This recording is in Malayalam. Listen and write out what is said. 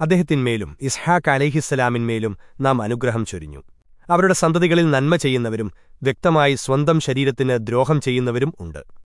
അദ്ദേഹത്തിന്മേലും ഇസ്ഹാഖ് അലഹിസ്സലാമിന്മേലും നാം അനുഗ്രഹം ചൊരിഞ്ഞു. അവരുടെ സന്തതികളിൽ നന്മ ചെയ്യുന്നവരും വ്യക്തമായി സ്വന്തം ശരീരത്തിന് ദ്രോഹം ചെയ്യുന്നവരും ഉണ്ട്.